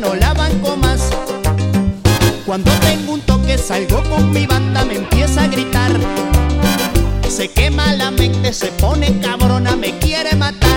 no la banco más. Cuando tengo un toque salgo con mi banda, me empieza a gritar. Se quema la mente, se pone cabrona, me quiere matar.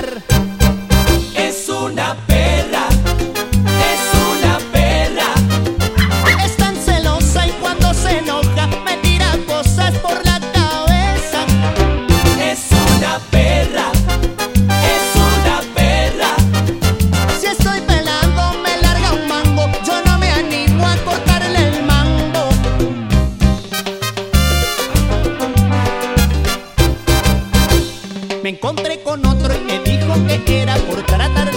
Me encontré con otro y me dijo que era por tratarla